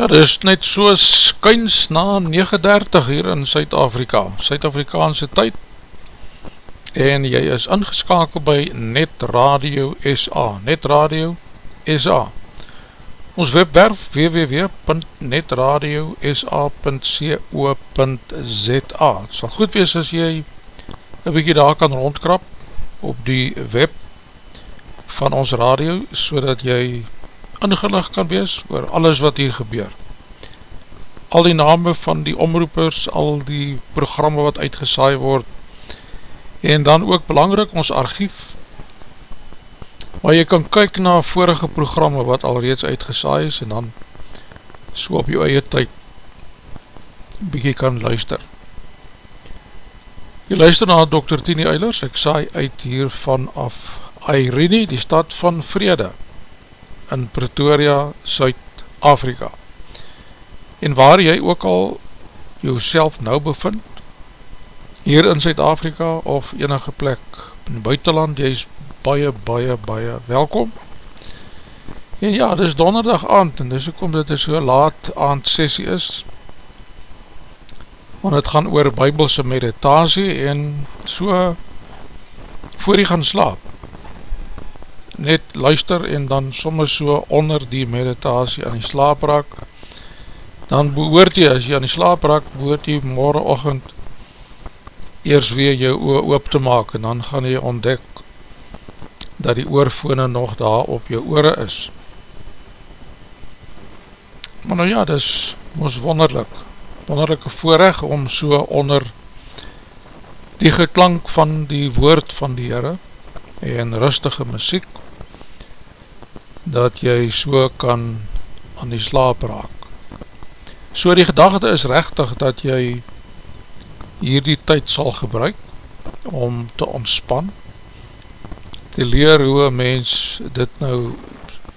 Ja, dit is net so skuins na 9.30 hier in Suid-Afrika, Suid-Afrikaanse tyd, en jy is ingeskakeld by Net Radio SA, Net Radio SA. Ons webwerf www.netradiosa.co.za Het sal goed wees as jy een bykie daar kan rondkrap op die web van ons radio, so dat jy ingelig kan wees oor alles wat hier gebeur. Al die name van die omroepers, al die programme wat uitgesaai word, en dan ook belangrijk ons archief, waar jy kan kyk na vorige programme wat al reeds uitgesaai is, en dan so op jou eie tyd bykie kan luister. Jy luister na Dr. Tini Eilers, ek saai uit hier vanaf Airene, die stad van Vrede, in Pretoria, Suid-Afrika. En waar jy ook al jouself nou bevind, hier in Suid-Afrika of enige plek in buitenland, jy is baie, baie, baie welkom. En ja, dit is donderdag aand, en dis ook omdat dit so laat aand sessie is, want het gaan oor bybelse meditasie, en so voor jy gaan slaap, net luister en dan soms so onder die meditasie aan die slaap raak, dan behoort jy, as jy aan die slaap raak, behoort jy morgen ochend eers weer jou oor oop te maak en dan gaan jy ontdek dat die oorfone nog daar op jou oore is. Maar nou ja, dis ons wonderlik, wonderlijke voorrecht om so onder die geklank van die woord van die Heere en rustige muziek dat jy so kan aan die slaap raak. So die gedachte is rechtig dat jy hier die tyd sal gebruik om te ontspan, te leer hoe een mens dit nou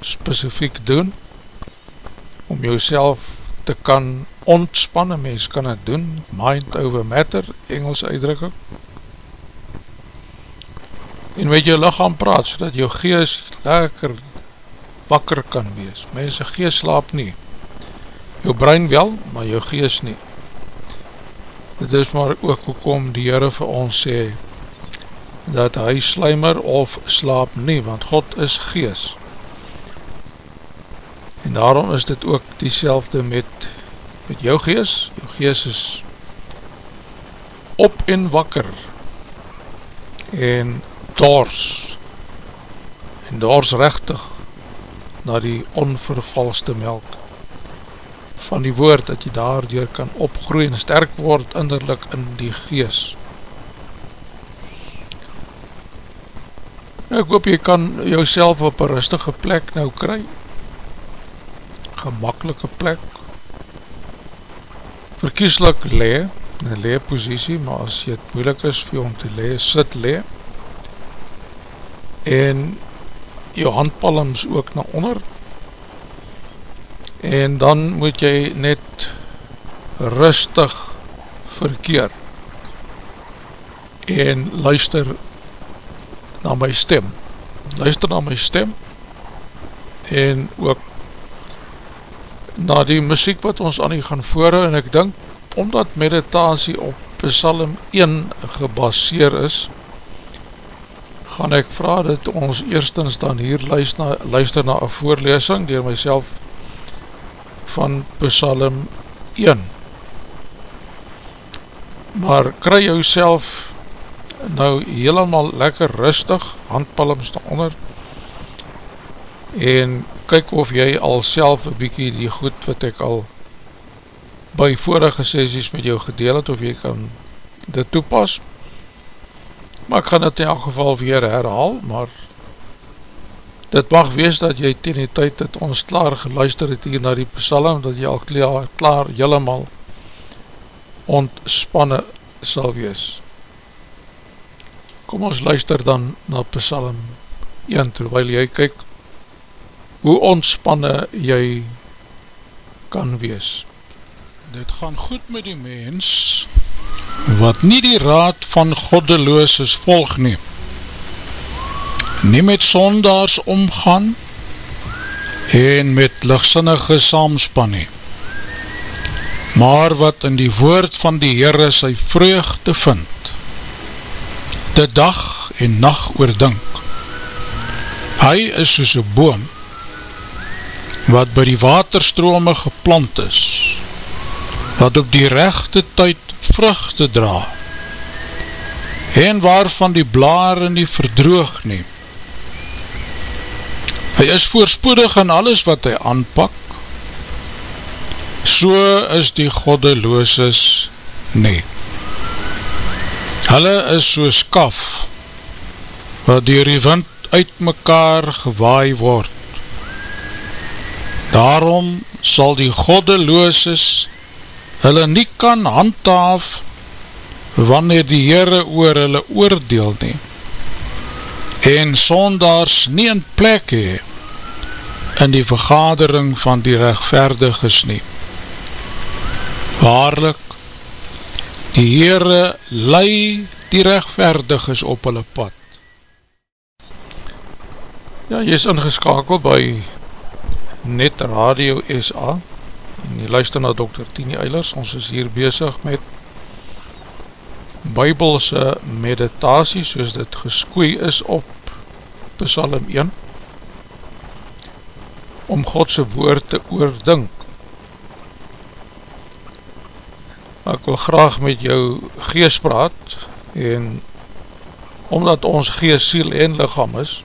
specifiek doen, om jouself te kan ontspan, een mens kan het doen, mind over matter, Engels uitdrukking, en met jou lichaam praat, so dat jou geest lekker wakker kan wees. Mense geest slaap nie. Jou brein wel, maar jou geest nie. Dit is maar ook hoekom die Heere vir ons sê, dat hy slijmer of slaap nie, want God is geest. En daarom is dit ook die met, met jou geest. Jou geest is op en wakker en dors en dors rechtig na die onvervalste melk. Van die woord, dat jy daardoor kan opgroei en sterk word inderlik in die gees. Nou, ek hoop jy kan jouself op een rustige plek nou kry, gemakkelike plek, verkieslik le, in een le posiesie, maar as jy het moeilik is vir om te le, sit le, en jou handpalms ook na onder. En dan moet jy net rustig verkeer en luister na my stem. Luister na my stem en ook na die muziek wat ons aan die gaan voore en ek dink omdat meditasie op psalm 1 gebaseer is gaan ek vraag dat ons eerstens dan hier luister luister na een voorlesing dier myself van Psalm 1 maar kry jou self nou helemaal lekker rustig handpalms onder en kyk of jy al self een bykie die goed wat ek al by vorige sessies met jou gedeel het of jy kan dit toepas maar ek gaan het in elk geval weer herhaal, maar dit mag wees dat jy ten die tyd dat ons klaar geluister het hier na die psalm, dat jy al klaar, klaar jyllemaal ontspanne sal wees. Kom ons luister dan na psalm 1, terwijl jy kyk hoe ontspanne jy kan wees. Dit gaan goed met die mens, wat nie die raad van goddelooses volg nie, nie met sondaars omgaan, en met lichtsinnige saamspan nie, maar wat in die woord van die Heere sy vreugde vind, de dag en nacht oordink. Hy is soos een boom, wat by die waterstrome geplant is, wat op die rechte tyd vruchte dra, en waarvan die blare nie verdroog neem. Hy is voorspoedig in alles wat hy aanpak, so is die goddelooses nie. Hulle is soos kaf, wat dier die wind uit mekaar gewaai word. Daarom sal die goddelooses hulle nie kan handhaaf wanneer die Heere oor hulle oordeel nie en sondaars nie in plek hee in die vergadering van die rechtverdiges nie. Waarlik, die Heere lei die rechtverdiges op hulle pad. Ja, jy is ingeskakeld by Net Radio SA en jy luister na Dr. Tini Eilers, ons is hier bezig met bybelse meditasie soos dit geskoei is op Psalm 1 om Godse woord te oordink. Ek wil graag met jou geest praat en omdat ons geest, siel en lichaam is,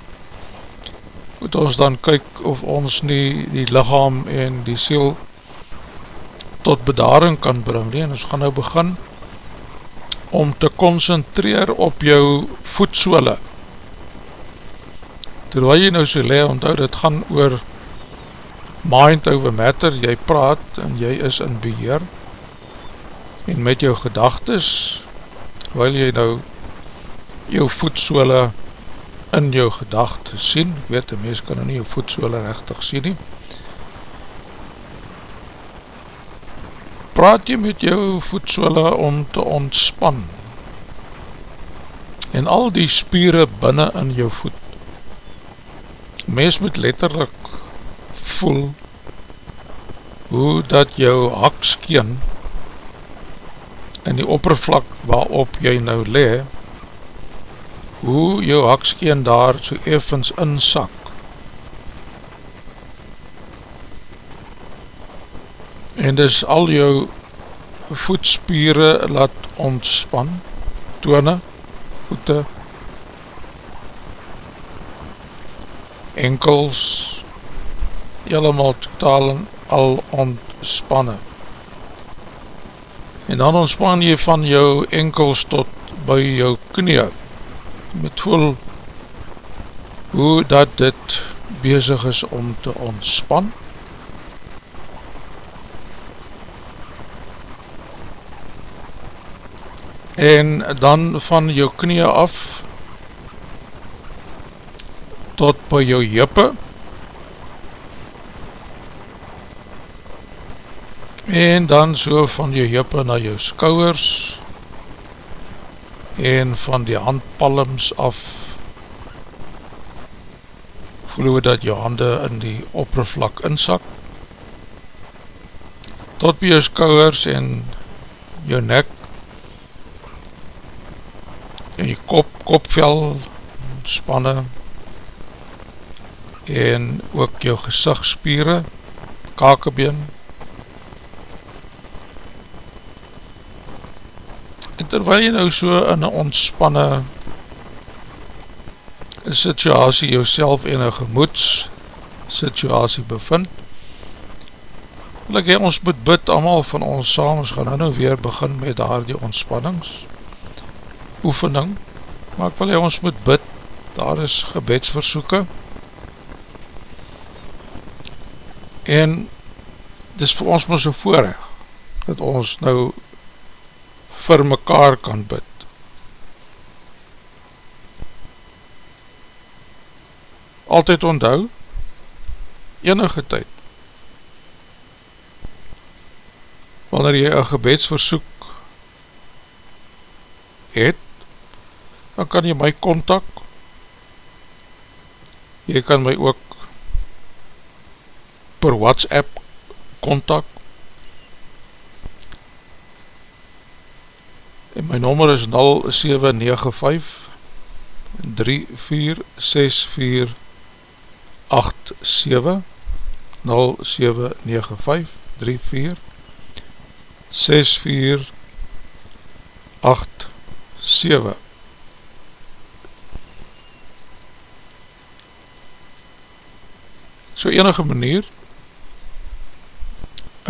moet ons dan kyk of ons nie die lichaam en die siel tot bedaring kan bring nie. en ons gaan nou begin om te concentreer op jou voetsole. Terwijl jy nou so le, onthou dit gaan oor mind over matter, jy praat en jy is in beheer. En met jou gedagtes terwijl jy nou jou voetsole in jou gedagtes sien, ek weet die mens kan nou nie jou voetsole rechtig sien nie praat jy met jou voetsole om te ontspan en al die spieren binnen in jou voet. Mens moet letterlijk voel hoe dat jou hakskeen in die oppervlak waarop jy nou le, hoe jou hakskeen daar so evens insak. En dis al jou voetspieren laat ontspan, tone, voete, enkels, helemaal totaal en al ontspannen. En dan ontspan jy van jou enkels tot by jou knie, met voel hoe dat dit bezig is om te ontspannen, en dan van jou knie af tot by jou jippe en dan so van jou jippe na jou skouwers en van die handpalms af voel dat jou hande in die oppervlak insak. Tot by jou skouwers en jou nek en die kop, kopvel spanne en ook jou gezagspieren kakebeen. En terwijl jy nou so in een ontspanne situasie jou in een gemoeds situasie bevind wil ek hy ons moet bid allemaal van ons saam, ons gaan nou weer begin met daar die ontspannings oefening, maar ek wil jy ons moet bid, daar is gebedsversoeken, en dis vir ons maar so voorrecht, dat ons nou vir mekaar kan bid. Altyd onthou, enige tyd, wanneer jy een gebedsversoek het, dan kan jy my kontak. Jy kan my ook per whatsapp kontak. My nommer is 0795 346487 0795 346487 So enige manier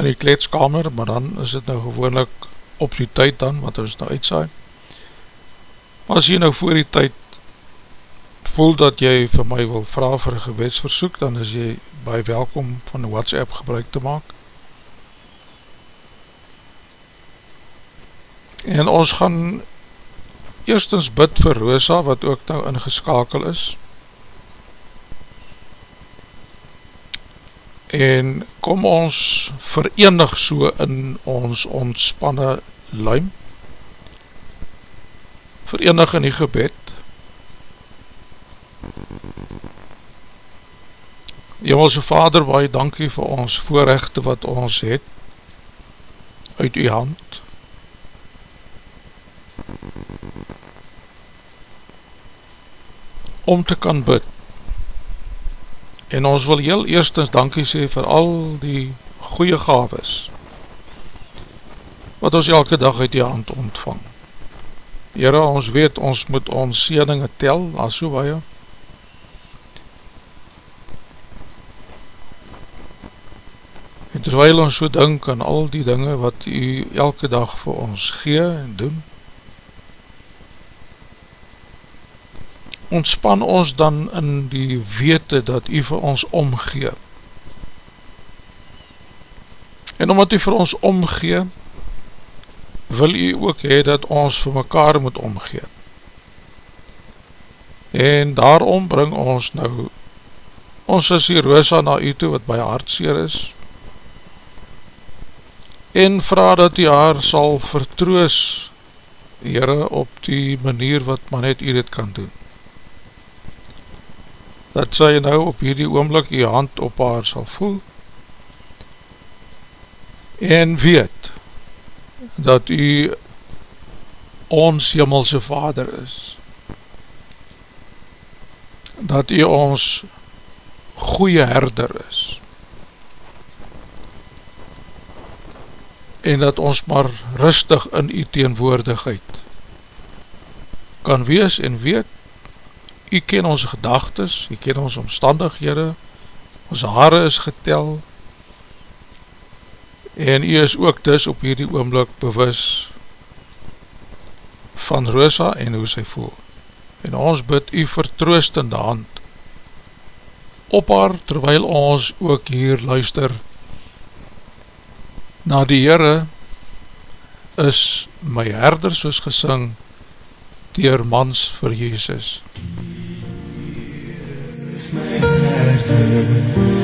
in die kletskamer, maar dan is het nou gewoonlik op die tyd dan, wat ons nou uitsaai. As jy nou voor die tyd voel dat jy vir my wil vraag vir een gewetsversoek, dan is jy baie welkom van WhatsApp gebruik te maak. En ons gaan eerstens bid vir Rosa, wat ook nou ingeskakel is, en kom ons verenig so in ons ontspanne luim. Verenig in die gebed. Hemelse Vader, baie dankie vir ons voorrechte wat ons het uit u hand. Om te kan bid En ons wil heel eerstens dankie sê vir al die goeie gaves wat ons elke dag uit die hand ontvang. Heren, ons weet, ons moet ons sieninge tel, as so baie. En terwijl ons so dink aan al die dinge wat u elke dag vir ons gee en doen, ontspan ons dan in die wete dat u vir ons omgee. En omdat u vir ons omgee, wil u ook hee dat ons vir mekaar moet omgee. En daarom bring ons nou, ons is die Rosa na u toe wat by hartseer is, en vraag dat u haar sal vertroos, Heere, op die manier wat man net u dit kan doen dat sy nou op hierdie oomlik die hand op haar sal voel en weet dat u ons jimmelse vader is. Dat u ons goeie herder is. En dat ons maar rustig in u teenwoordigheid kan wees en weet U ken ons gedagtes, U ken ons omstandighede, ons haare is getel, en U is ook dus op hierdie oomblik bewus van Rosa en hoe sy voel. En ons bid U vertroostende hand op haar, terwyl ons ook hier luister na die Heere is my herder soos gesing dier mans vir Jezus. MUZIEK my herder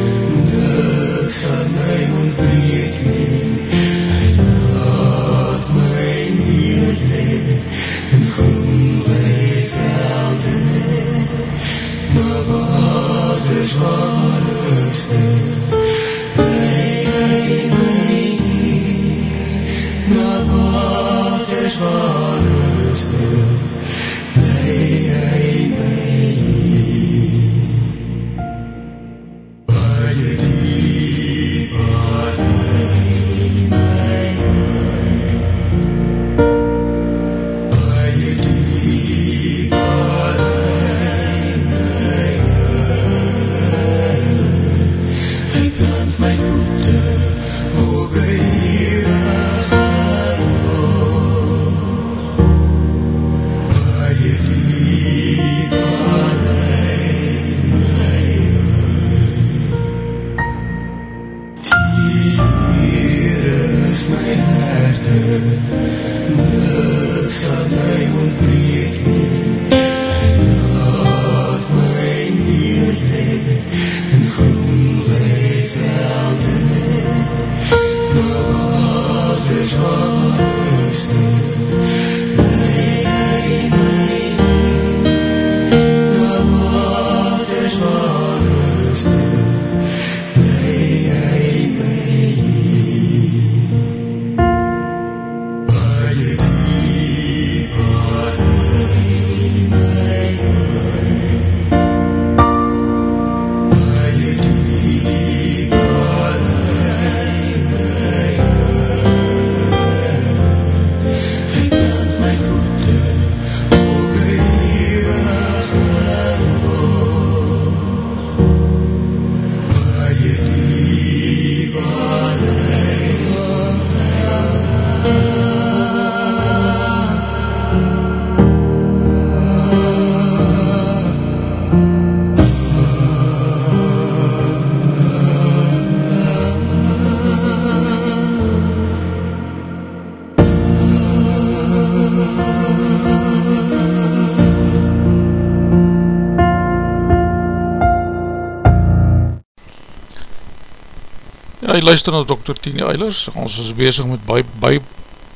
luister na Dr. Tini Eilers, ons is bezig met by, by,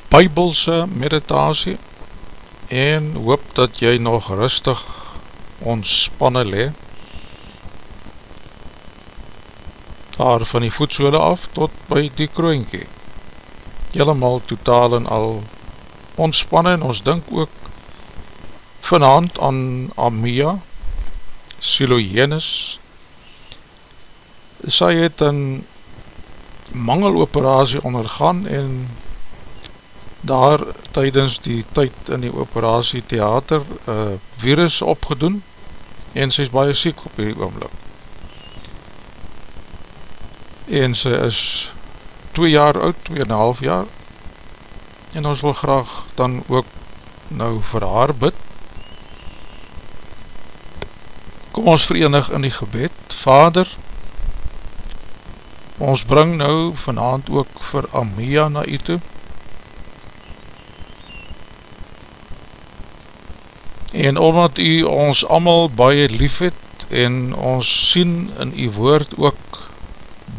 bybelse meditasie en hoop dat jy nog rustig ontspanne le. Daar van die voetsole af tot by die kroonkie helemaal totaal en al ontspanne en ons dink ook vanavond aan Amia Silojenus sy het een mangeloperatie ondergaan en daar tydens die tyd in die operatie theater uh, virus opgedoen en sy is baie siek op die oomlik en sy is 2 jaar oud, 2,5 jaar. En ons wil graag dan ook nou vir haar bid. Kom ons verenig in die gebed Vader ons bring nou vanavond ook vir Amia na u toe. En omdat u ons allemaal baie lief het en ons sien in u woord ook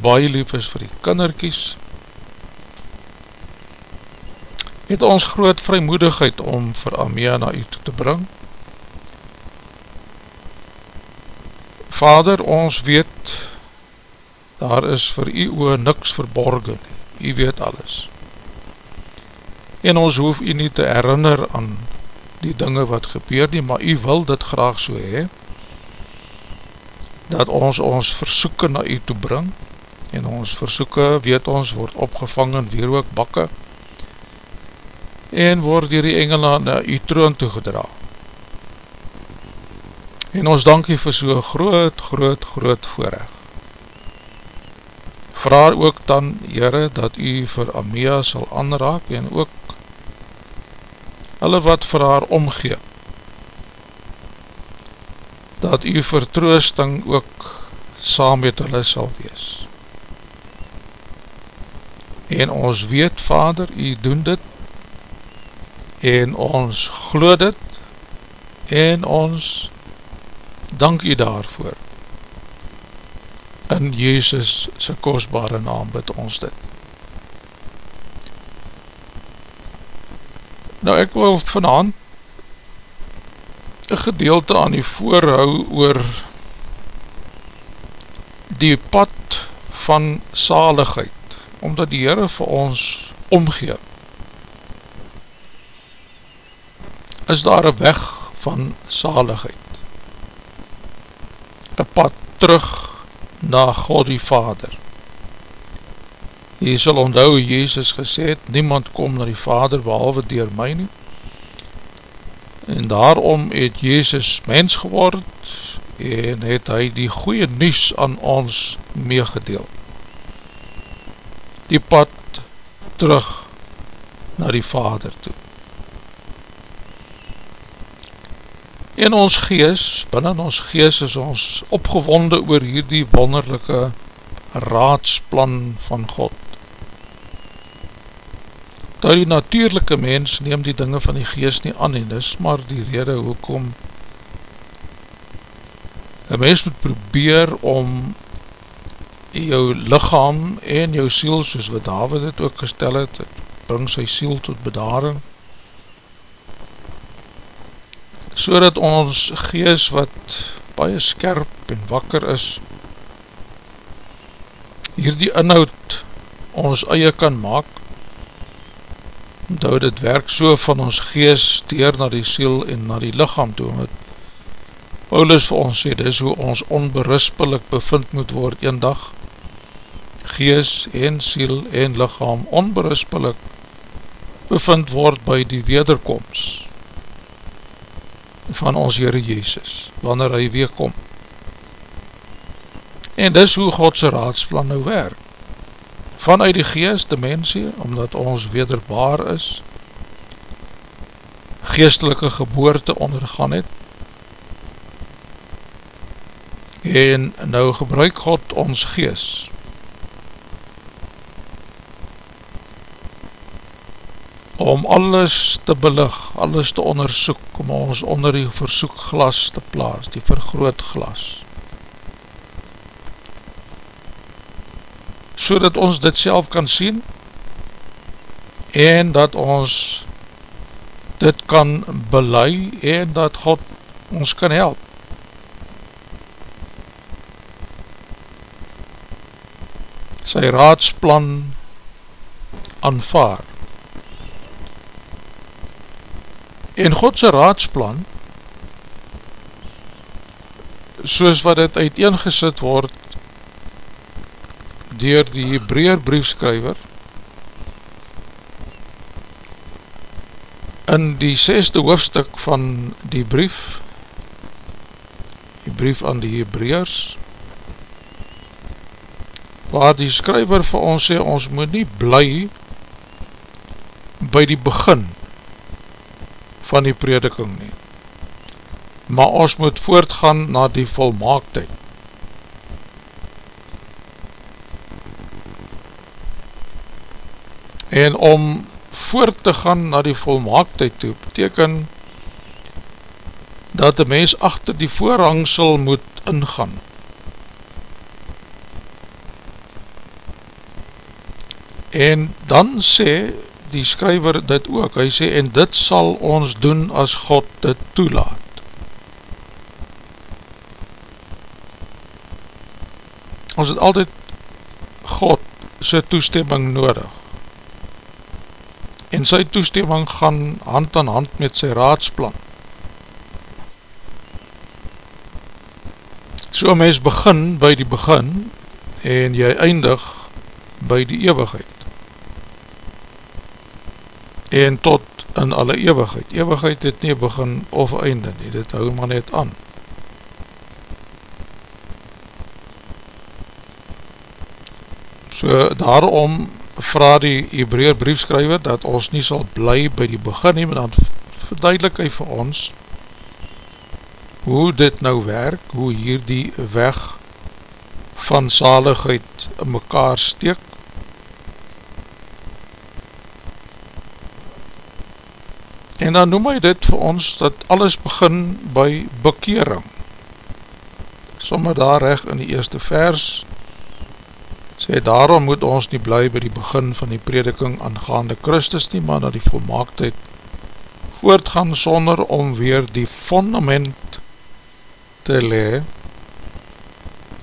baie lief is vir die kinderkies het ons groot vrymoedigheid om vir Amia na u toe te bring. Vader, ons weet daar is vir u oor niks verborgen, u weet alles en ons hoef u nie te herinner aan die dinge wat gebeur nie, maar u wil dit graag so hee, dat ons ons versoeken na u toe bring, en ons versoeken, weet ons, word opgevang in weer ook bakke, en word dier die engel na u troon toegedra. En ons dankie vir so groot, groot, groot voorrecht. Vraar ook dan, Heere, dat u vir Amia sal aanraak, en ook hulle wat vir haar omgee, dat u vertroosting ook saam met hulle sal wees. En ons weet, Vader, u doen dit, en ons glo dit, en ons dank u daarvoor. In Jezus sy kostbare naam bid ons dit. Nou ek wil vanavond een gedeelte aan die voorhou oor die pad van saligheid, omdat die Heere vir ons omgee. Is daar een weg van saligheid, een pad terug na God die Vader. Jy sal onthou Jezus gesê het, niemand kom na die Vader behalwe dier my nie. En daarom het Jezus mens geword en het hy die goeie nies aan ons meegedeel. Die pad terug na die Vader toe. En ons gees, binnen ons gees is ons opgewonde oor hierdie wonderlijke raadsplan van God. Nou die natuurlijke mens neem die dinge van die geest nie aan en dis maar die rede hoekom een mens moet probeer om jou lichaam en jou siel, soos wat David het ook gestel het, bring sy siel tot bedaring, so dat ons geest wat baie skerp en wakker is, hier die inhoud ons eie kan maak, Onthou dit werk so van ons gees steer na die siel en na die lichaam toe met Paulus vir ons sê, dis hoe ons onberispelik bevind moet word een dag gees en siel en lichaam onberispelik bevind word by die wederkomst van ons Heere Jezus wanneer hy weerkom en dis hoe Godse raadsplan nou werk. Vanuit die geest dimensie, omdat ons wederbaar is, geestelike geboorte ondergaan het, en nou gebruik God ons geest, om alles te belig, alles te onderzoek, om ons onder die versoekglas te plaas, die vergrootglas, so dat ons dit self kan sien en dat ons dit kan belei en dat God ons kan help. Sy raadsplan aanvaar. En Godse raadsplan soos wat het uiteengesit word dier die Hebraeer briefskrywer in die seste hoofdstuk van die brief die brief aan die Hebraeers waar die skryver vir ons sê ons moet nie bly by die begin van die prediking nie maar ons moet voortgaan na die volmaaktheid. En om voort te gaan na die volmaaktheid toe, beteken dat die mens achter die voorhangsel moet ingaan. En dan sê die skryver dit ook, hy sê, en dit sal ons doen as God dit toelaat. ons het altyd God sy toestemming nodig. En sy toestemming gaan hand aan hand met sy raadsplan. So mens begin by die begin en jy eindig by die eeuwigheid en tot in alle eeuwigheid eeuwigheid het nie begin of einde nie, dit hou maar net aan So daarom vraag die Hebraeer briefskrywer dat ons nie sal bly by die begin nie, maar dan verduidelik hy vir ons hoe dit nou werk, hoe hier die weg van zaligheid in mekaar steek. En dan noem hy dit vir ons dat alles begin by bekering. Somme daar recht in die eerste vers, sê daarom moet ons nie bly by die begin van die prediking aangaande Christus nie, maar na die volmaaktheid voortgaan sonder om weer die fundament te le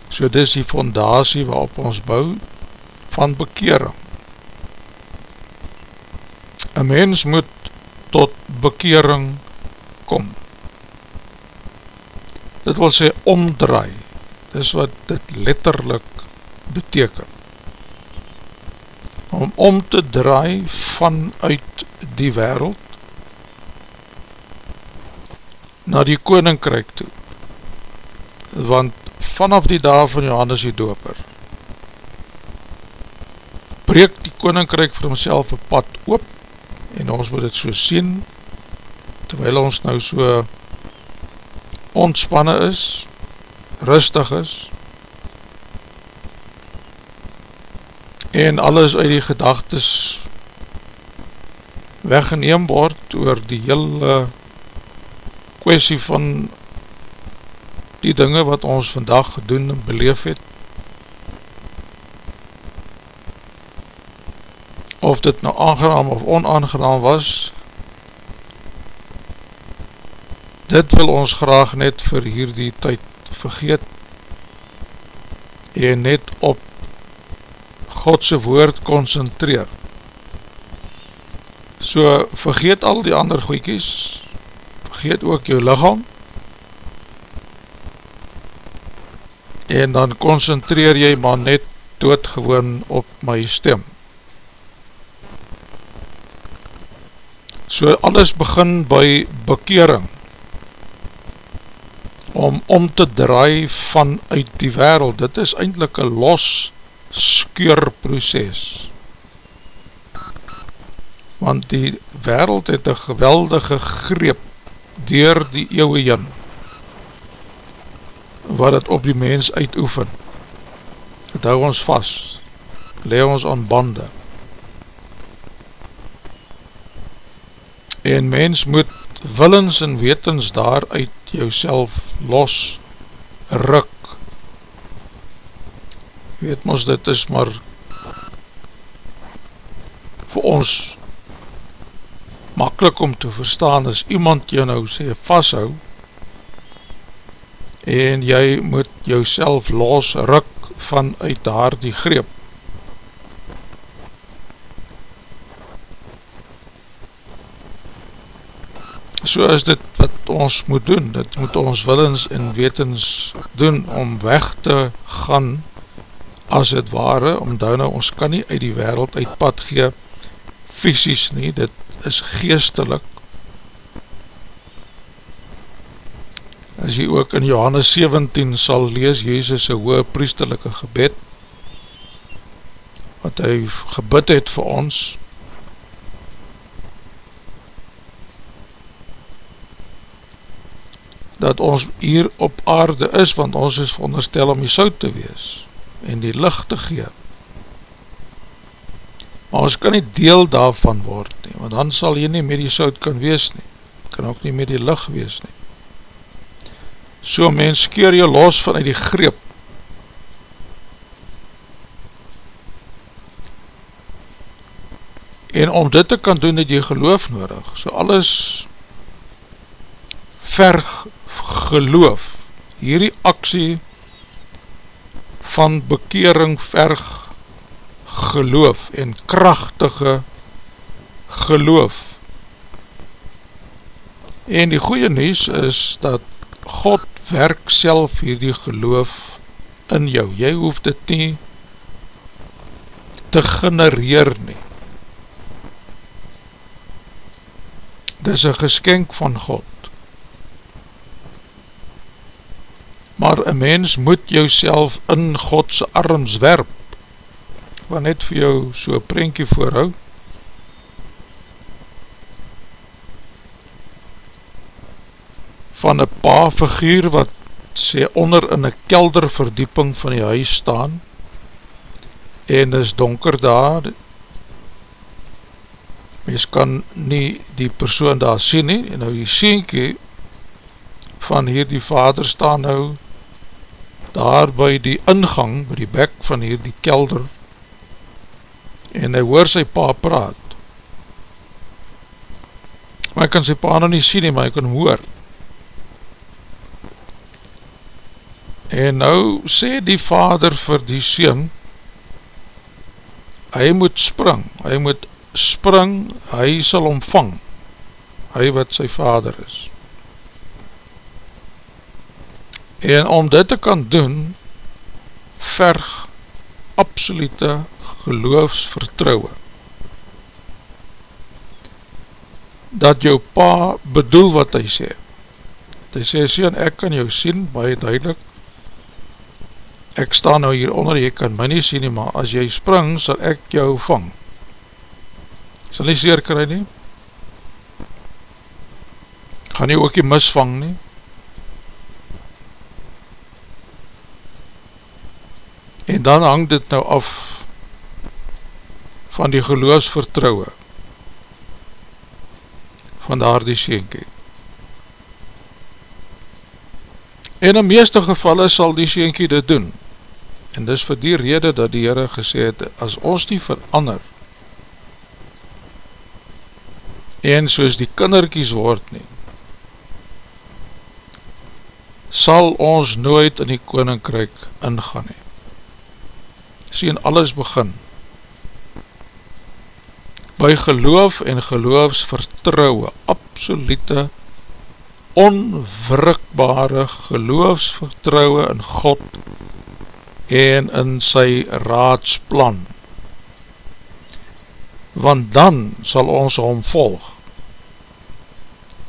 so dis die fondatie waarop ons bou van bekering een mens moet tot bekering kom. Dit wil sê omdraai. Dis wat dit letterlik beteken. Om om te draai vanuit die wereld na die koninkryk toe. Want vanaf die dag van Johannes die doper breek die koninkryk vir homself een pad oop en ons moet het so sien terwijl ons nou so ontspanne is rustig is en alles uit die gedagtes weggeneem word oor die hele kwestie van die dinge wat ons vandag gedoen en beleef het of dit nou aangenaam of onaangenaam was dit wil ons graag net vir hierdie tyd vergeet en net op Godse woord concentreer. So vergeet al die ander goeikies, vergeet ook jou lichaam, en dan concentreer jy maar net doodgewoon op my stem. So alles begin by bekering, om om te draai vanuit die wereld, dit is eindelijk een los skeurproces. Want die wereld het een geweldige greep door die eeuwe jyn wat het op die mens uitoefen. Het hou ons vast le ons aan bande. En mens moet willens en wetens daar jouself los ruk. Weet ons, dit is maar vir ons makkelijk om te verstaan as iemand jou nou sê vasthou en jy moet jouself los ruk vanuit daar die greep. So is dit wat ons moet doen. Dit moet ons willens en wetens doen om weg te gaan as het ware. Om nou ons kan nie uit die wereld uit pad gee fysisk nie, dit is geestelik. As jy ook in Johannes 17 sal lees Jezus' hoge priestelike gebed wat hy gebid het vir ons dat ons hier op aarde is want ons is veronderstel om die soud te wees en die licht te gee. Maar ons kan nie deel daarvan word nie, want dan sal jy nie met die soud kan wees nie, kan ook nie met die licht wees nie. So mens keer jy los vanuit die greep, en om dit te kan doen het jy geloof nodig, so alles verg geloof, hierdie aksie van bekering verg geloof en krachtige geloof. En die goeie nieuws is dat God werk self hierdie geloof in jou. Jy hoef dit nie te genereer nie. Dit is een geskenk van God. Maar een mens moet jou in Godse arms werp. Wat net vir jou so prentje voorhou. Van een pa figuur wat sê onder in een kelderverdieping van die huis staan en is donker daar. Mens kan nie die persoon daar sien nie. En nou die sienkie van hier die vader staan nou daar by die ingang, by die bek van hier die kelder en hy hoor sy pa praat. Maar hy kan sy pa nou nie sien nie, maar hy kan hoor. En nou sê die vader vir die sien hy moet spring hy moet spring, hy sal omvang hy wat sy vader is en om dit te kan doen verg absolute geloofsvertrouwe dat jou pa bedoel wat hy sê. Hy sê, sien, ek kan jou sien baie duidelik. Ek sta nou hier onder, jy kan my nie sien nie, maar as jy spring, sal ek jou vang. Sal nie seer kry nie. Gaan jy ook nie misvang nie en dan hang dit nou af van die geloofsvertrouwe van daar die sienkie. En in meeste gevalle sal die sienkie dit doen. En dis vir die rede dat die Heere gesê het, as ons die verander, en soos die kinderkies word nie, sal ons nooit in die koninkryk ingaan nie. Sien, alles begin by geloof en geloofsvertrouwe, absolute onwrikbare geloofsvertrouwe in God en in sy raadsplan. Want dan sal ons hom volg,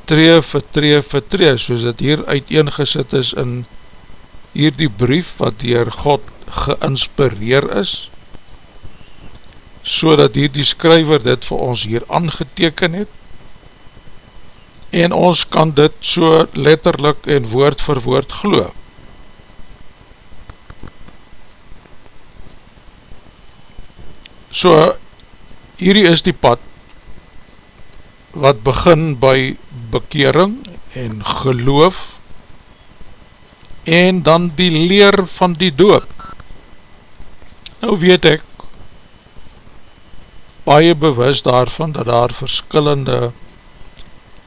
tree vir tree vir tree, soos het hier uiteengesit is in hier die brief wat dier God geinspireer is, so dat hier die skryver dit vir ons hier aangeteken het en ons kan dit so letterlik en woord vir woord glo. So, hierdie is die pad wat begin by bekering en geloof en dan die leer van die doop. Nou weet ek, baie bewus daarvan dat daar verskillende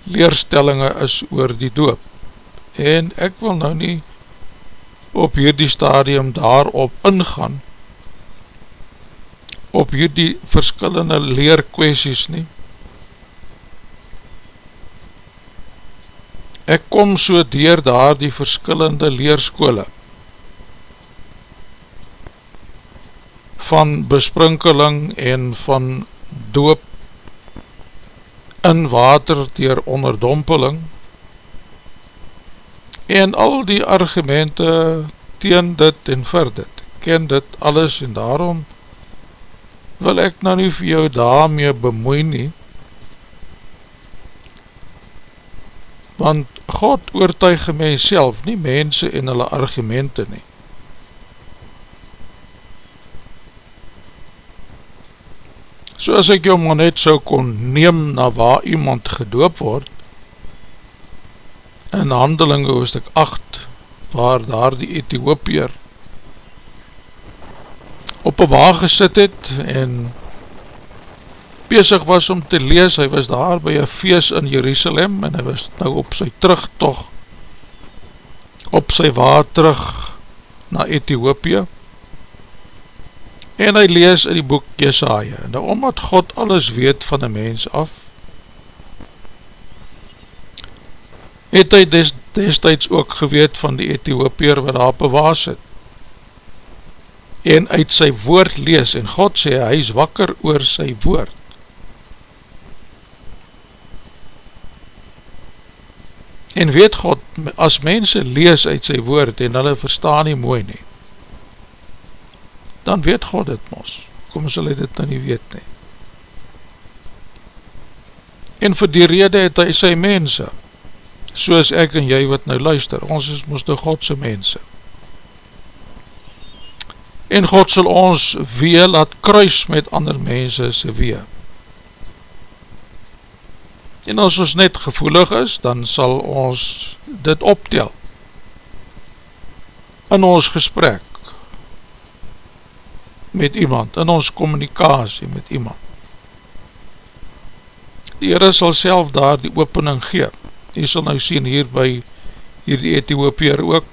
leerstellinge is oor die doop. En ek wil nou nie op hierdie stadium daarop ingaan, op hierdie verskillende leerkwesties nie. Ek kom so dier daar die verskillende leerskole van besprinkeling en van doop in water dier onderdompeling. En al die argumente teen dit en vir dit, ken dit alles en daarom wil ek nou nie vir jou daarmee bemoei nie, want God oortuig my self, nie mense en hulle argumente nie. So as ek jou maar net so kon neem na waar iemand gedoop word, in handelinge hoofdstuk 8 waar daar die Ethiopier op een waag gesit het en bezig was om te lees, hy was daar by een feest in Jerusalem en hy was nou op sy terugtocht op sy waag terug na Ethiopië en hy lees in die boek Jesaja nou omdat God alles weet van die mens af het hy des, destijds ook geweet van die Ethiopier wat daar bewaas het. En uit sy woord lees, en God sê, hy is wakker oor sy woord. En weet God, as mense lees uit sy woord, en hulle verstaan nie mooi nie, dan weet God dit mos. Kom sal hy dit nou nie weet nie. En vir die rede het hy sy mense, soos ek en jy wat nou luister, ons is moest nou Godse mense. En God sal ons wee laat kruis met ander mense se wee. En as ons net gevoelig is, dan sal ons dit optel in ons gesprek met iemand, in ons communicatie met iemand. Die Heere sal self daar die opening geef jy sal nou sien hier by hier die Ethiopier ook.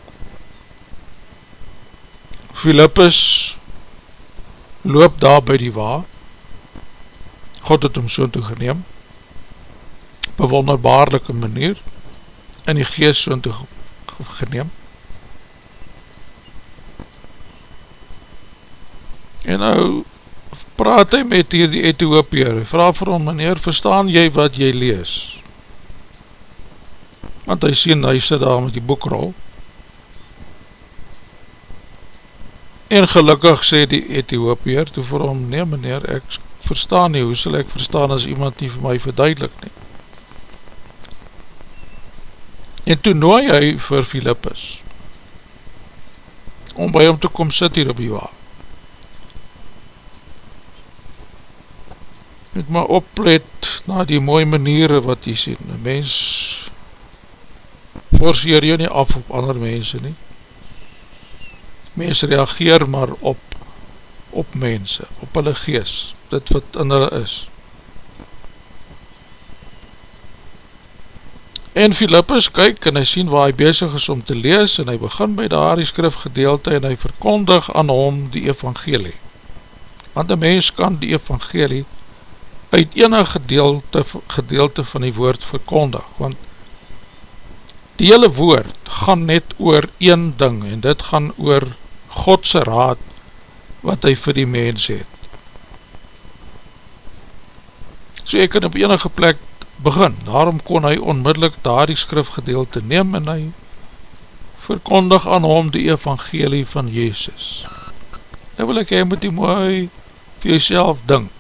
Philippus loop daar by die waar God het hom so toe geneem bewonderbaarlike manier in die geest so toe en nou praat hy met hier die Ethiopier vraag vir hom meneer verstaan jy wat jy lees? Want hy sien, hy sit daar met die boekrol, en gelukkig sê die Ethiopier, toe vir hom, nee meneer, ek verstaan nie, hoe sal ek verstaan as iemand nie vir my verduidelik nie, en toe nooi hy vir Philippus, om by hom te kom sit hier op die waar, met my oplet na die mooie maniere wat hy sien, een mens forceer jy nie af op ander mense nie. Mense reageer maar op op mense, op hulle gees, dit wat in hulle is. En Philippus kyk en hy sien waar hy bezig is om te lees en hy begin by daar die skrifgedeelte en hy verkondig aan hom die evangelie. Want een mens kan die evangelie uit enige gedeelte, gedeelte van die woord verkondig, want Die hele woord gaan net oor een ding en dit gaan oor Godse raad wat hy vir die mens het. So ek kan op enige plek begin, daarom kon hy onmiddellik daar die skrifgedeelte neem en hy verkondig aan hom die evangelie van Jezus. Nou wil ek hy moet die mooi vir jyself dink.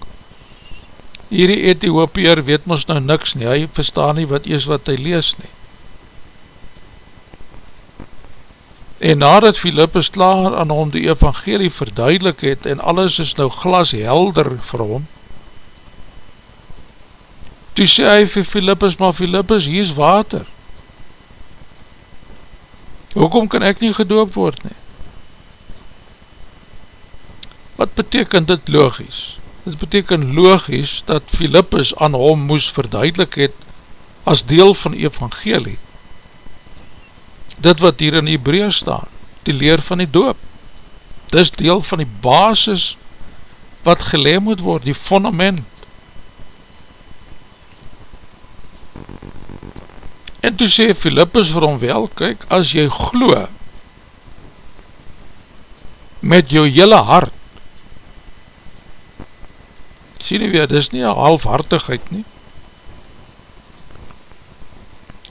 Hierdie Ethiopier weet ons nou niks nie, hy verstaan nie wat ees wat hy lees nie. En nadat Philippus klaar aan hom die evangelie verduidelik het en alles is nou glashelder vir hom, toe sê hy vir Philippus, maar Philippus, hier is water. Hoekom kan ek nie gedoop word nie? Wat betekent dit logisch? Dit beteken logisch dat Philippus aan hom moes verduidelik het as deel van evangelie. Dit wat hier in Hebreë staan, die leer van die doop, dis deel van die basis wat geleem moet word, die fundament. En toe sê Philippus vir hom wel, kyk, as jy glo met jou hele hart, sê nie weer, dis nie een halfhartigheid nie,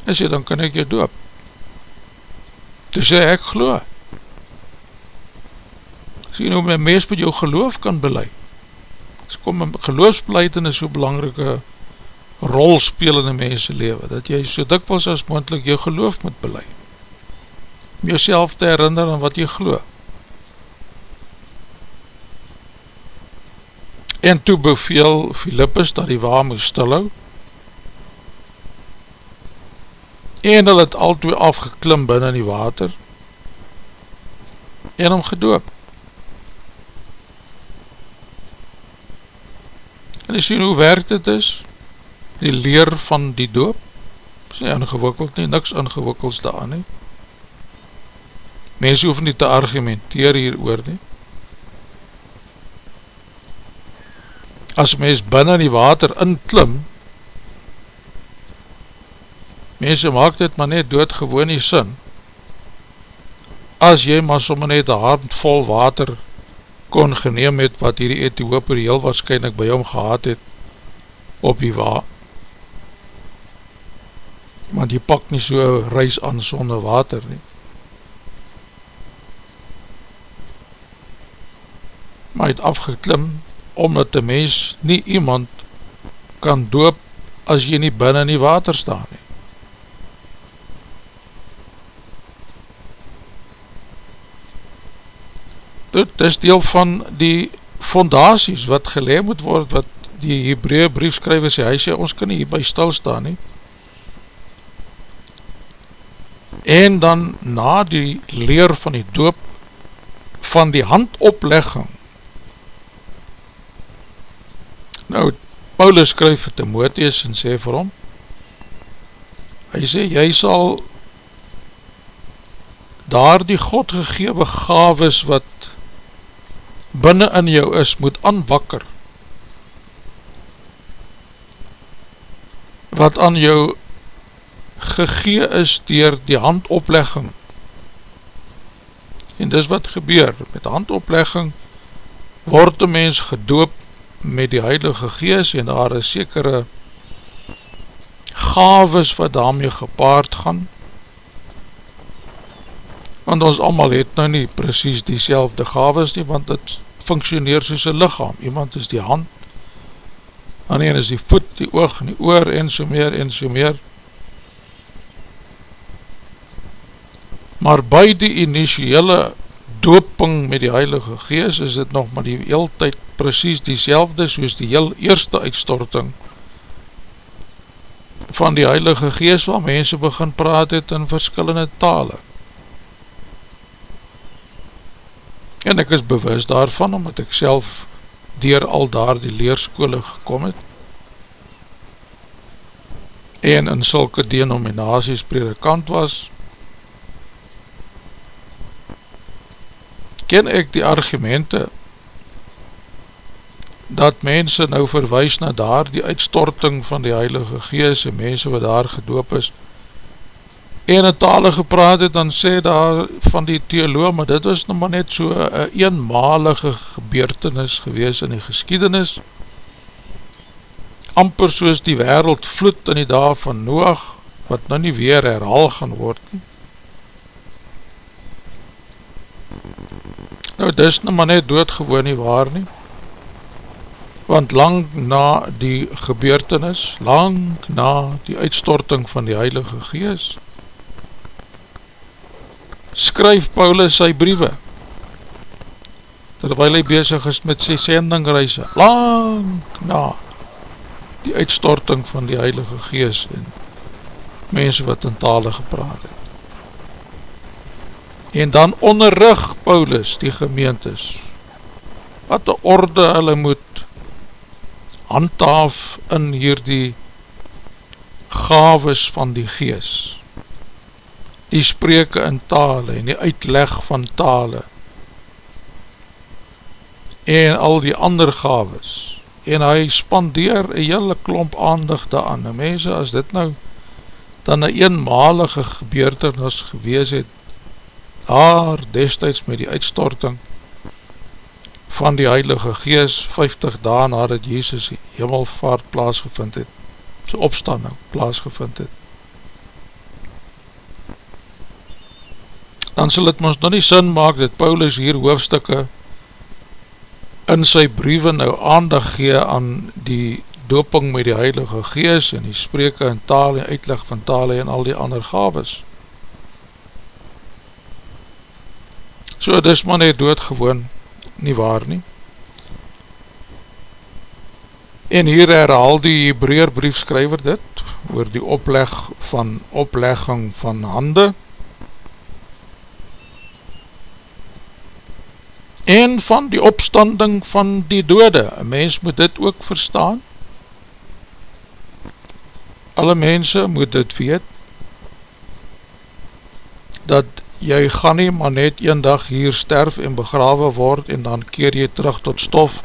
en sê, dan kan ek jou doop. Toe sê ek glo. Sê nou, my mens met jou geloof kan beleid. As kom, geloofsbeleid is so belangrike rol speel in die mense leven, dat jy so dikwels as moendlik jou geloof moet beleid. Om jouself te herinner aan wat jy geloof. En toe beveel Philippus dat die waar moest stilhou, en hulle het al twee afgeklim binnen die water en hom gedoop. En jy sien hoe werk dit is, die leer van die doop, is nie ingewikkeld nie, niks ingewikkels daan nie. Mense hoef nie te argumenteer hier oor nie. As mens binnen die water inklim, mense maak dit maar net doodgewoon die sin, as jy maar sommer net een hand vol water kon geneem het, wat hierdie Ethiopier heel waarschijnlijk by hom gehad het, op die wa, want jy pak nie so reis aan sonder water nie. Maar hy het afgeklim, omdat die mens nie iemand kan doop, as jy nie binnen die water staan nie. dit is deel van die fondaties wat geleid moet word, wat die Hebreu briefskryver sê, hy sê, ons kan nie hierby stilstaan nie. En dan na die leer van die doop, van die handoplegging, nou, Paulus skryf vir Timotheus en sê vir hom, hy sê, jy sal daar die God gegewe gaves wat binnen in jou is, moet aanwakker, wat aan jou gegee is dier die handoplegging. En dis wat gebeur, met handoplegging word die mens gedoop met die heilige gees en daar is sekere gaves wat daarmee gepaard gaan, want ons allemaal het nou nie precies die selfde gaves nie, want het functioneer soos een lichaam, iemand is die hand, en een is die voet, die oog, die oor, en so meer, en so meer. Maar by die initiële dooping met die Heilige Gees, is dit nog maar die heel tyd precies die selfde, soos die heel eerste uitstorting van die Heilige Gees, waar mense begin praat het in verskillende tale. en ek is bewus daarvan, omdat ek self dier al daar die leerskole gekom het, en in sulke denominaties predikant was, ken ek die argumente, dat mense nou verwijs na daar die uitstorting van die Heilige Gees en mense wat daar gedoop is, en in tale gepraat het, dan sê daar van die theoloog, maar dit was nog maar net so een eenmalige gebeurtenis gewees in die geschiedenis, amper soos die wereld vloed in die dag van Noach, wat nou nie weer herhaal gaan word nie. Nou, dit is nou maar net doodgewoon nie waar nie, want lang na die gebeurtenis, lang na die uitstorting van die Heilige Geest, skryf Paulus sy briewe terwijl hy bezig is met sy sendingreise lang na die uitstorting van die Heilige Gees en mense wat in tale gepraat het en dan onderrug Paulus die gemeentes. Wat die orde hulle moet handhaaf in hierdie gaves van die gees, die spreke in tale en die uitleg van tale, en al die ander gaves, en hy spandeer een hele klomp aandig daan, en mense as dit nou dan een eenmalige gebeurtenis gewees het, daar destijds met die uitstorting van die Heilige Gees, 50 daan nadat Jezus hemelvaart plaasgevind het, sy opstanding plaasgevind het. Dan sal het ons nog nie sin maak dat Paulus hier hoofstukke in sy briewe nou aandag gee aan die doping met die Heilige Gees en die spreke en taal en uitleg van taal en al die ander gaves. So dis maar net doodgewoon nie waar nie. En hier herhaal die Hebraeer briefskryver dit, oor die opleg van oplegging van hande, en van die opstanding van die dode. Een mens moet dit ook verstaan. Alle mense moet dit weet, dat jy gaan nie maar net een dag hier sterf en begrawe word en dan keer jy terug tot stof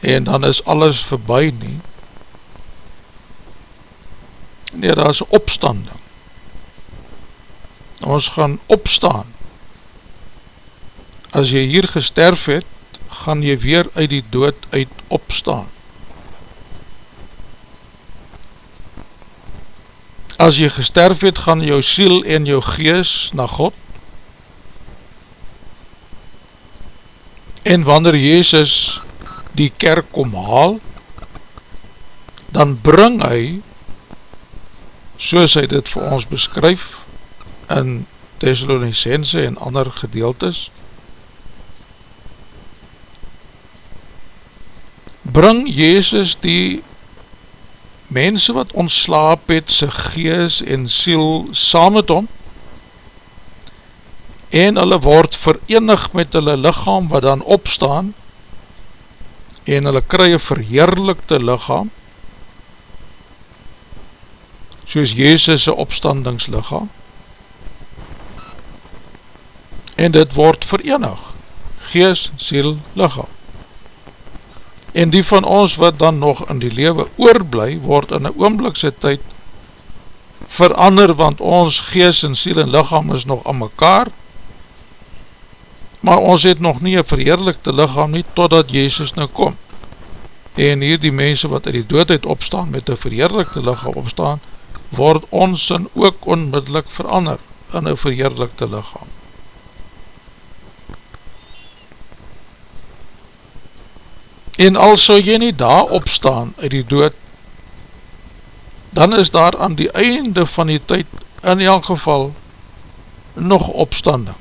en dan is alles verby nie. Nee, daar is opstanding. Ons gaan opstaan. As jy hier gesterf het, gaan jy weer uit die dood uit opstaan. As jy gesterf het, gaan jou siel en jou gees na God. En wanneer Jezus die kerk kom haal, dan bring hy, soos hy dit vir ons beskryf, in Thessalonicense en ander gedeeltes, bring Jezus die mense wat ontslaap het sy gees en siel saam met hom en hulle word verenig met hulle lichaam wat dan opstaan en hulle kry een verheerlikte lichaam soos Jezus' opstandingslichaam en dit word verenig gees, siel, lichaam en die van ons wat dan nog in die lewe oorblij, word in een oomblikse tyd verander, want ons gees en siel en lichaam is nog aan mekaar, maar ons het nog nie een verheerlikte lichaam nie, totdat Jezus nou kom. En hier die mense wat in die doodheid opstaan, met een verheerlikte lichaam opstaan, word ons in ook onmiddellik verander, in een verheerlikte lichaam. En al so jy nie daar opstaan uit die dood, dan is daar aan die einde van die tyd in elk geval nog opstanding.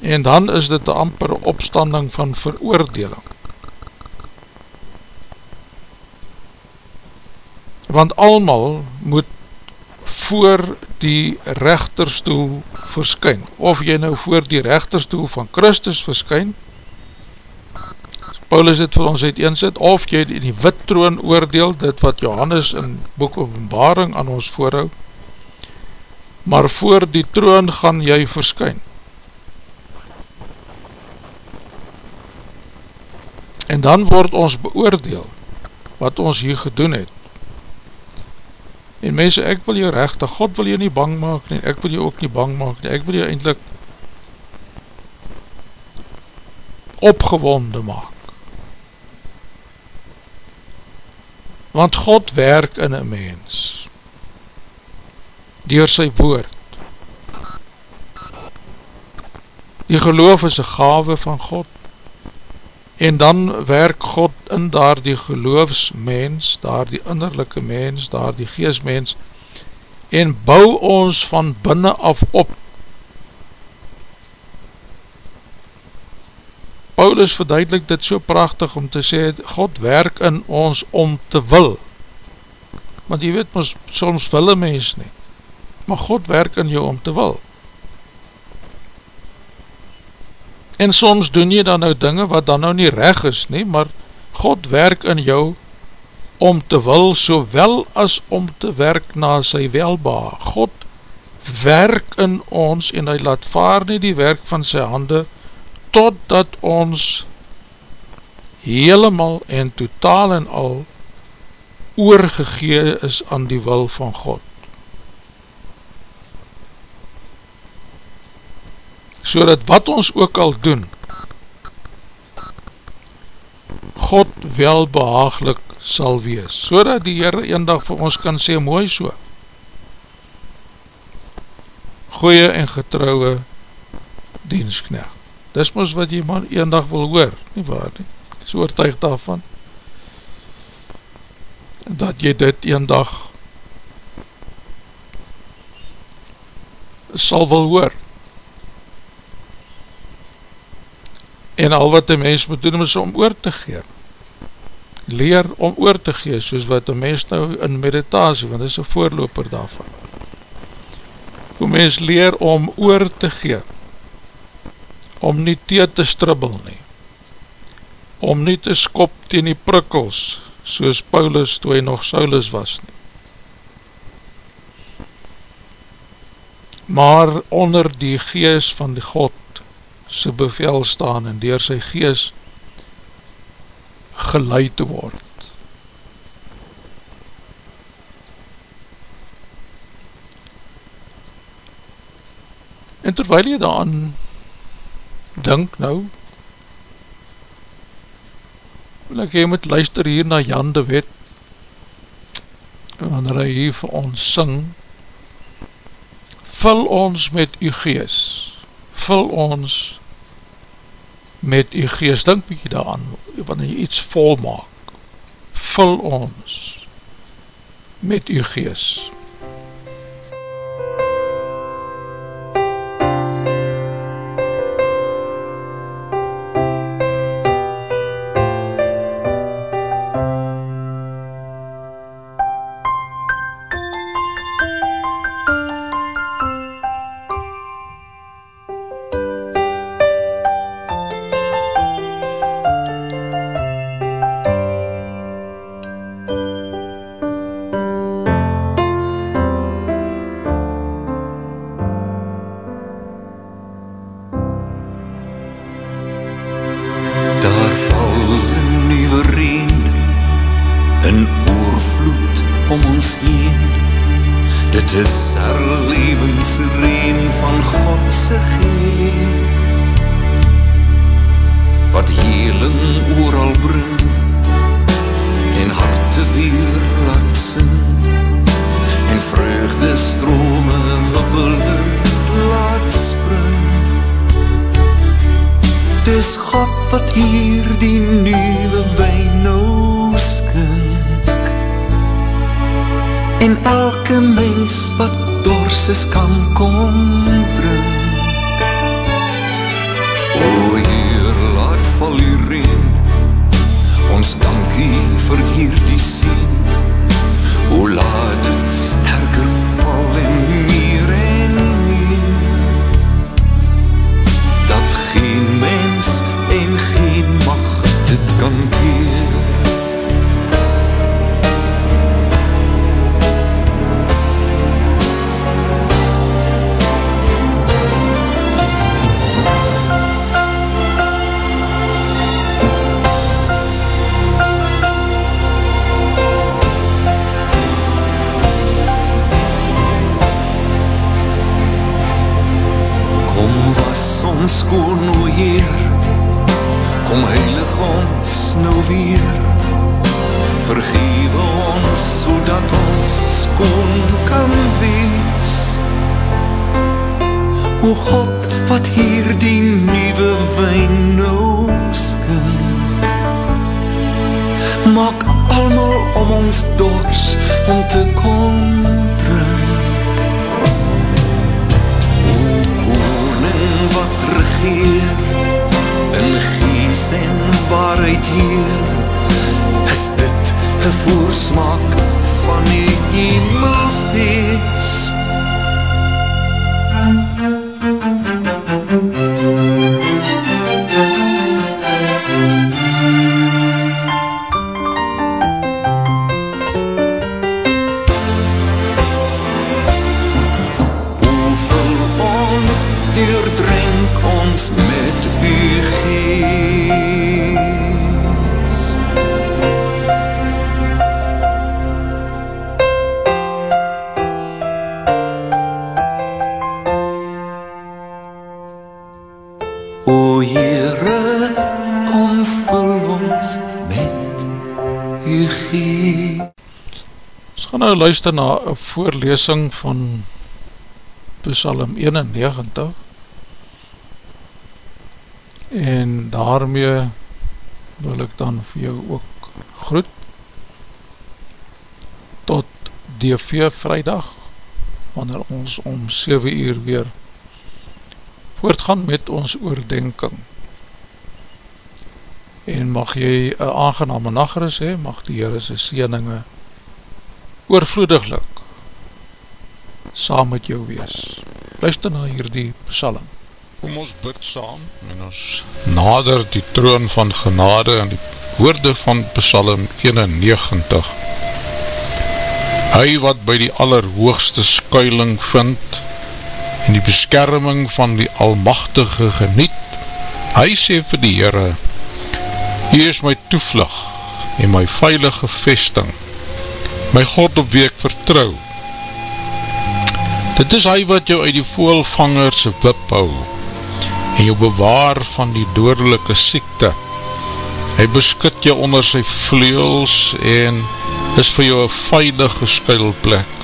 En dan is dit de ampere opstanding van veroordeling. Want almal moet voor die rechterstoel verskyn, of jy nou voor die rechterstoel van Christus verskyn, Paulus het vir ons het eensit, of jy in die wit troon oordeel, dit wat Johannes in boek openbaring aan ons voorhou, maar voor die troon gaan jy verskyn. En dan word ons beoordeel, wat ons hier gedoen het, En mense, ek wil jou rechte, God wil jou nie bang maak nie, ek wil jou ook nie bang maak nie, ek wil jou eindelijk opgewonde maak. Want God werk in een mens, door sy woord. Die geloof is een gave van God, en dan werk God in daar die geloofsmens, daar die innerlijke mens, daar die geestmens, en bou ons van binnen af op. Paulus verduidelik dit so prachtig om te sê, God werk in ons om te wil. Want jy weet, soms wil een mens nie, maar God werk in jou om te wil. En soms doen jy dan nou dinge wat dan nou nie reg is nie, maar God werk in jou om te wil, sowel as om te werk na sy welba. God werk in ons en hy laat vaar nie die werk van sy hande, totdat ons helemaal en totaal en al oorgegee is aan die wil van God. So dat wat ons ook al doen, God wel behaaglik sal wees, so dat die Heere een dag vir ons kan sê, mooi so, goeie en getrouwe diensknecht. Dis mos wat jy man een dag wil hoor, nie waar nie, is oortuig daarvan, dat jy dit een dag sal wil hoor. En al wat die mens moet doen is om oor te gee. Leer om oor te gee, soos wat die mens nou in meditasie, want dit is een voorloper daarvan. Hoe mens leer om oor te gee, om nie tee te stribbel nie, om nie te skop teen die prikkels, soos Paulus toe hy nog Saulus was nie. Maar onder die gees van die God sy bevel staan en dier sy gees geleid te word. En terwijl jy daan dink nou, wil ek jy moet luister hier na Jan de Wet, wanneer hy hier vir ons sing, vul ons met u gees, vul ons met u geest, denk bykie daaran, wanneer jy iets vol maak, vul ons met u geest. wat hier die nieuwe wijn nou skink. En elke mens wat dors is kan kom drink luister na een voorlesing van Psalm 91 en daarmee wil ek dan vir jou ook groet. Tot DV vrijdag wanneer ons om 7 uur weer voortgaan met ons oordenking. En mag jy een aangename nageris hee, mag die Heere sy sieninge oorvloediglik saam met jou wees. Luister na hierdie psalm. Kom ons bid saam en ons nader die troon van genade en die woorde van psalm 91. Hy wat by die allerhoogste skuiling vind en die beskerming van die almachtige geniet, hy sê vir die Heere, Hier is my toevlug en my veilige vesting, my God op wie ek vertrouw, Dit is hy wat jou uit die voelvangerse wip hou en jou bewaar van die doordelike siekte. Hy beskut jou onder sy vleels en is vir jou een veilige skuilplek.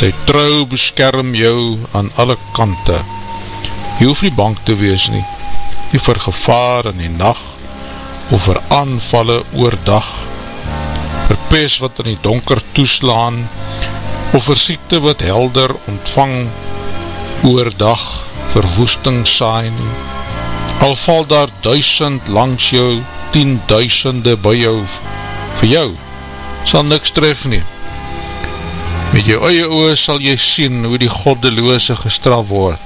Sy trouw beskerm jou aan alle kante. Jy hoef nie bang te wees nie, nie vir gevaar in die nacht of vir aanvallen oordag, vir pes wat in die donker toeslaan, of vir siekte wat helder ontvang oordag verwoesting saai nie. Al val daar duisend langs jou, tienduisende by jou, vir jou, sal niks tref nie. Met jou eie oor sal jy sien hoe die goddeloose gestraf word,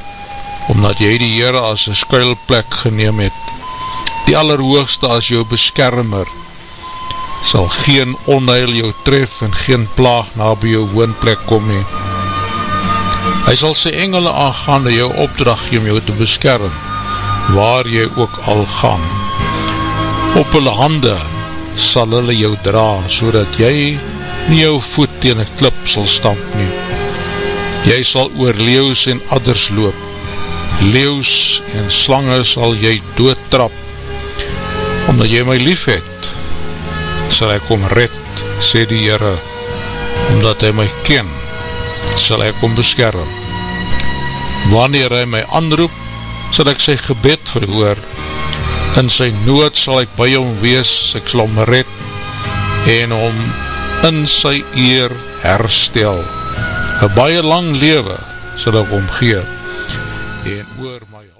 omdat jy die Heere as een skuilplek geneem het, die allerhoogste as jou beskermer, sal geen onheil jou tref en geen plaag na by jou woonplek kom nie. Hy sal sy engele aangaan en jou opdracht om jou te beskerm, waar jy ook al gaan. Op hulle hande sal hulle jou dra, so dat jy nie jou voet tegen een klip sal stamp nie. Jy sal oor leeuws en adders loop, leeuws en slange sal jy doodtrap, omdat jy my lief het, sal ek om red, sê die Heere, omdat hy my ken, sal ek om beskerm. Wanneer hy my anroep, sal ek sy gebed verhoor, in sy nood sal ek by hom wees, ek sal om red, en om in sy eer herstel. Een baie lang lewe sal ek omgeer, en oor my.